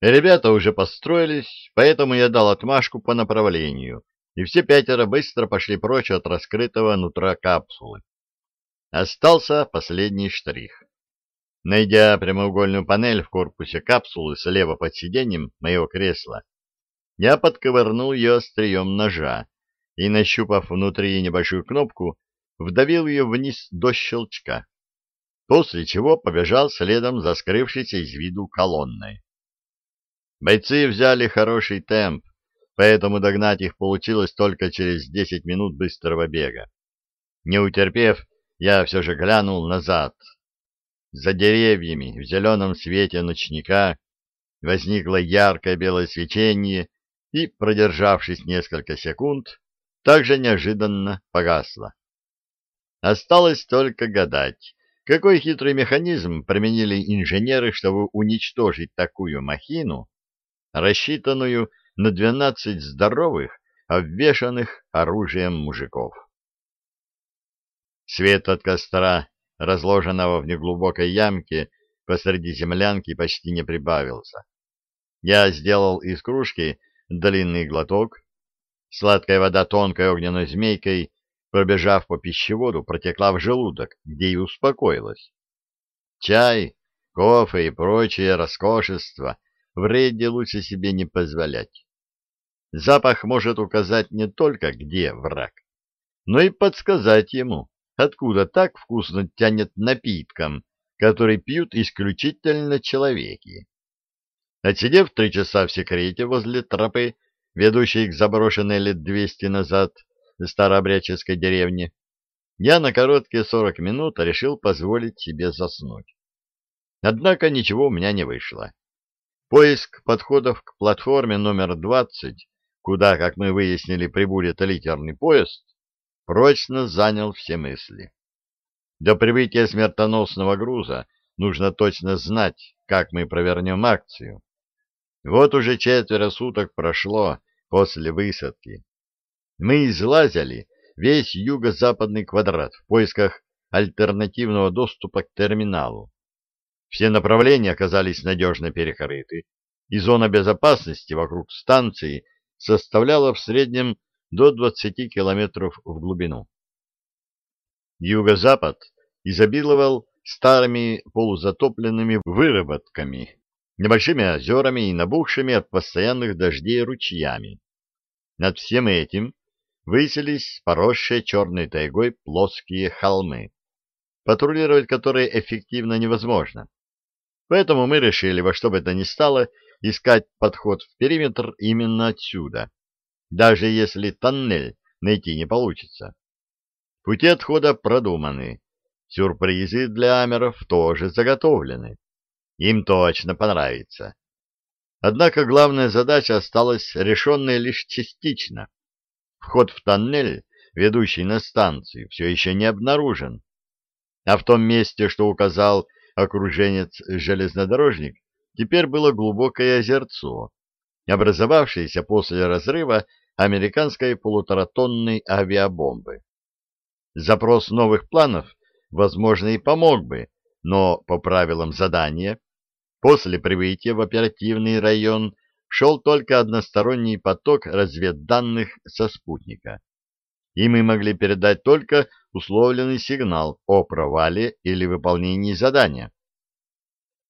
Ребята уже построились, поэтому я дал отмашку по направлению, и все пятеро быстро пошли прочь от раскрытого нутра капсулы. Остался последний штрих. Найдя прямоугольную панель в корпусе капсулы слева под сиденьем моего кресла, я подковырнул ее острием ножа и, нащупав внутри небольшую кнопку, вдавил ее вниз до щелчка, после чего побежал следом за скрывшейся из виду колонной. Бойцы взяли хороший темп, поэтому догнать их получилось только через десять минут быстрого бега. Не утерпев, я все же глянул назад. За деревьями в зеленом свете ночника возникло яркое белое свечение и, продержавшись несколько секунд, также неожиданно погасло. Осталось только гадать, какой хитрый механизм применили инженеры, чтобы уничтожить такую махину, рассчитанную на двенадцать здоровых, обвешанных оружием мужиков. Свет от костра, разложенного в неглубокой ямке посреди землянки, почти не прибавился. Я сделал из кружки длинный глоток. Сладкая вода тонкой огненной змейкой, пробежав по пищеводу, протекла в желудок, где и успокоилась. Чай, кофе и прочее роскошество вреде лучше себе не позволять. Запах может указать не только, где враг, но и подсказать ему, откуда так вкусно тянет напитком, который пьют исключительно человеки. Отсидев три часа в секрете возле тропы, ведущей к заброшенной лет двести назад старообрядческой деревне, я на короткие сорок минут решил позволить себе заснуть. Однако ничего у меня не вышло. Поиск подходов к платформе номер 20, куда, как мы выяснили, прибудет литерный поезд, прочно занял все мысли. До прибытия смертоносного груза нужно точно знать, как мы провернем акцию. Вот уже четверо суток прошло после высадки. Мы излазили весь юго-западный квадрат в поисках альтернативного доступа к терминалу. Все направления оказались надежно перекрыты, и зона безопасности вокруг станции составляла в среднем до 20 километров в глубину. Юго-запад изобиловал старыми полузатопленными выработками, небольшими озерами и набухшими от постоянных дождей ручьями. Над всем этим высились поросшие черной тайгой плоские холмы, патрулировать которые эффективно невозможно. Поэтому мы решили во что бы то ни стало искать подход в периметр именно отсюда, даже если тоннель найти не получится. Пути отхода продуманы, сюрпризы для амеров тоже заготовлены. Им точно понравится. Однако главная задача осталась решенной лишь частично. Вход в тоннель, ведущий на станцию, все еще не обнаружен. А в том месте, что указал окруженец-железнодорожник, теперь было глубокое озерцо, образовавшееся после разрыва американской полуторатонной авиабомбы. Запрос новых планов, возможно, и помог бы, но по правилам задания, после прибытия в оперативный район шел только односторонний поток разведданных со спутника и мы могли передать только условленный сигнал о провале или выполнении задания.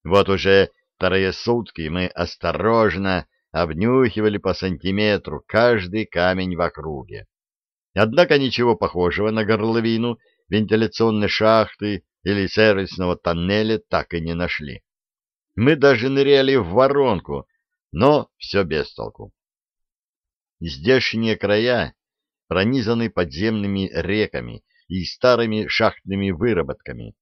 Вот уже вторые сутки мы осторожно обнюхивали по сантиметру каждый камень в округе. Однако ничего похожего на горловину вентиляционной шахты или сервисного тоннеля так и не нашли. Мы даже ныряли в воронку, но все без толку. Здешние края пронизанный подземными реками и старыми шахтными выработками.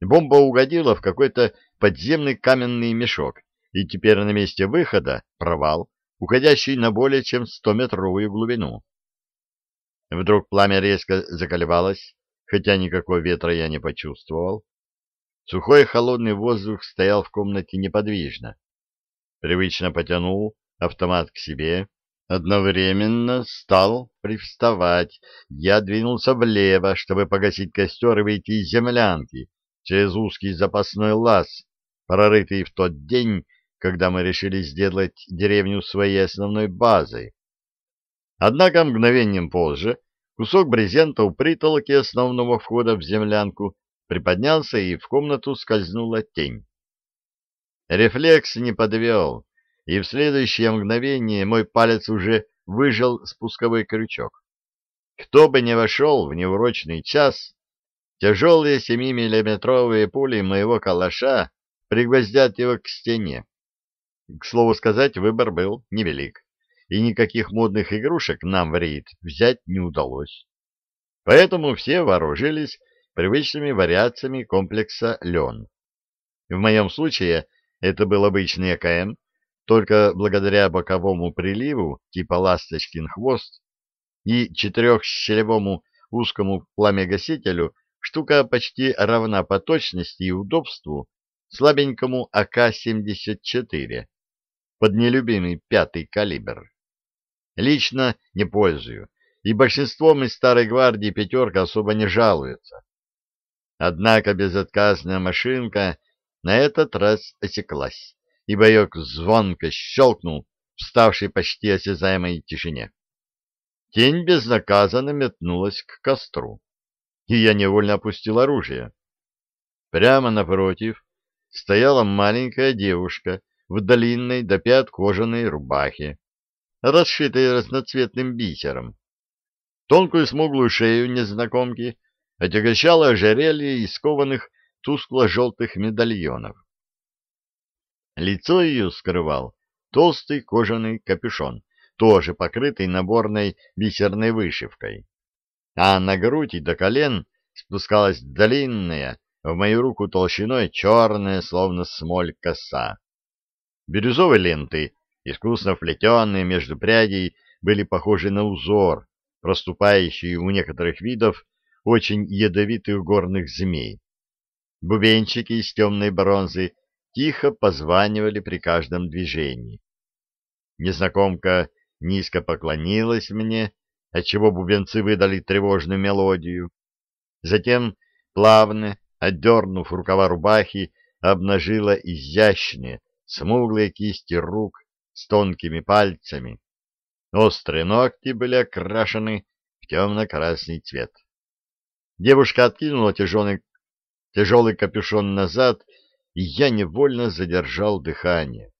Бомба угодила в какой-то подземный каменный мешок, и теперь на месте выхода провал, уходящий на более чем стометровую глубину. Вдруг пламя резко заколебалось, хотя никакого ветра я не почувствовал. Сухой холодный воздух стоял в комнате неподвижно. Привычно потянул автомат к себе, Одновременно стал привставать. Я двинулся влево, чтобы погасить костер и выйти из землянки через узкий запасной лаз, прорытый в тот день когда мы решили сделать деревню своей основной базой. Однако мгновением позже кусок брезента у притолоки основного входа в землянку приподнялся, и в комнату скользнула тень. Рефлекс не подвел, и в следующее мгновение мой палец уже выжал спусковой крючок. Кто бы ни вошел в неурочный час, тяжелые семимиллиметровые пули моего калаша пригвоздят его к стене. К слову сказать, выбор был невелик, и никаких модных игрушек нам в рейд взять не удалось. Поэтому все вооружились привычными вариациями комплекса «Лен». В моем случае это был обычный АКМ, только благодаря боковому приливу типа «Ласточкин хвост» и четырехщелевому узкому пламегасителю штука почти равна по точности и удобству слабенькому АК-74 под нелюбимый пятый калибр. Лично не пользую, и большинством из старой гвардии пятерка особо не жалуется. Однако безотказная машинка на этот раз осеклась, и боек звонко щелкнул в ставшей почти осязаемой тишине. Тень безнаказанно метнулась к костру, и я невольно опустил оружие. Прямо напротив стояла маленькая девушка в длинной до пят кожаной рубахе, расшитой разноцветным бисером. Тонкую смуглую шею незнакомки отягощало ожерелье из кованых тускло-желтых медальонов. Лицо ее скрывал толстый кожаный капюшон, тоже покрытый наборной бисерной вышивкой. А на грудь и до колен спускалась длинная, в мою руку толщиной черная, словно смоль коса. Бирюзовые ленты, искусно вплетенные между прядей, были похожи на узор, проступающий у некоторых видов очень ядовитых горных змей. Бубенчики из темной бронзы тихо позванивали при каждом движении. Незнакомка низко поклонилась мне, отчего бубенцы выдали тревожную мелодию. Затем, плавно, отдернув рукава рубахи, обнажила изящные, смуглые кисти рук с тонкими пальцами. Острые ногти были окрашены в темно-красный цвет. Девушка откинула тяжелый, тяжелый капюшон назад, и я невольно задержал дыхание.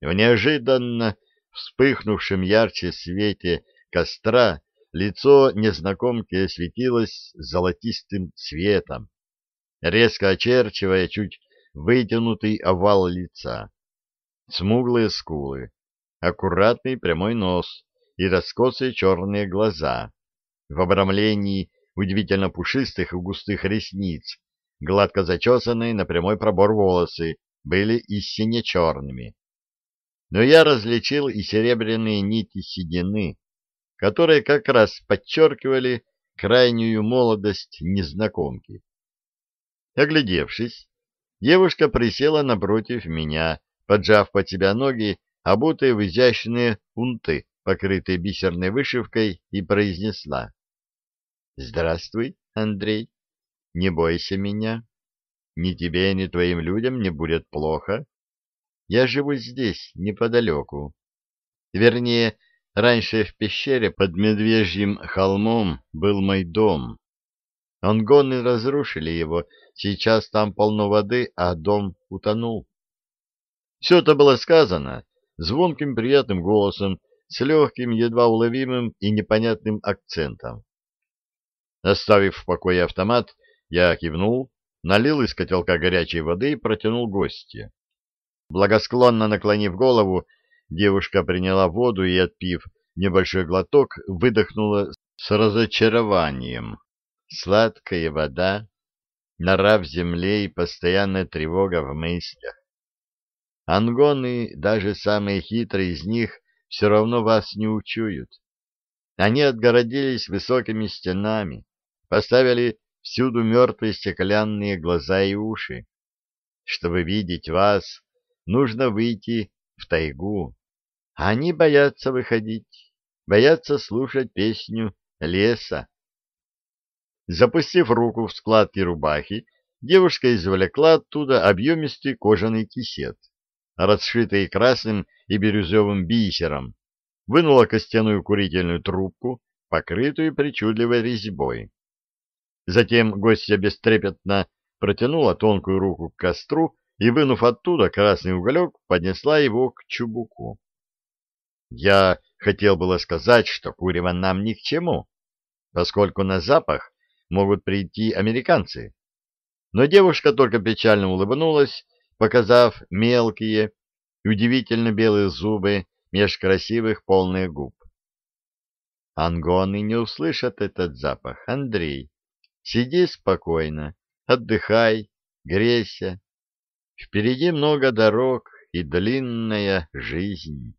В неожиданно вспыхнувшем ярче свете костра лицо незнакомки осветилось золотистым цветом, резко очерчивая чуть вытянутый овал лица. Смуглые скулы, аккуратный прямой нос и раскосые черные глаза в обрамлении удивительно пушистых и густых ресниц, гладко зачесанные на прямой пробор волосы, были и сине-черными. Но я различил и серебряные нити седины, которые как раз подчеркивали крайнюю молодость незнакомки. Оглядевшись, девушка присела напротив меня, поджав под себя ноги, обутые в изящные унты, покрытые бисерной вышивкой, и произнесла. Здравствуй, Андрей. Не бойся меня. Ни тебе, ни твоим людям не будет плохо. Я живу здесь, неподалеку. Вернее, раньше в пещере под Медвежьим холмом был мой дом. Онгоны разрушили его, сейчас там полно воды, а дом утонул. Все это было сказано звонким приятным голосом, с легким, едва уловимым и непонятным акцентом. Оставив в покое автомат, я кивнул, налил из котелка горячей воды и протянул гостье. Благосклонно наклонив голову, девушка приняла воду и, отпив небольшой глоток, выдохнула с разочарованием. Сладкая вода, нора в земле и постоянная тревога в мыслях. Ангоны, даже самые хитрые из них, все равно вас не учуют. Они отгородились высокими стенами, поставили всюду мертвые стеклянные глаза и уши. Чтобы видеть вас, нужно выйти в тайгу. Они боятся выходить, боятся слушать песню леса. Запустив руку в складки рубахи, девушка извлекла оттуда объемистый кожаный кисет. расшитые красным и бирюзовым бисером, вынула костяную курительную трубку, покрытую причудливой резьбой. Затем гостья бестрепетно протянула тонкую руку к костру и, вынув оттуда красный уголек, поднесла его к чубуку. Я хотел было сказать, что курево нам ни к чему, поскольку на запах могут прийти американцы. Но девушка только печально улыбнулась, показав мелкие, удивительно белые зубы меж красивых полных губ. Ангоны не услышат этот запах, Андрей. Сиди спокойно, отдыхай, грейся. Впереди много дорог и длинная жизнь.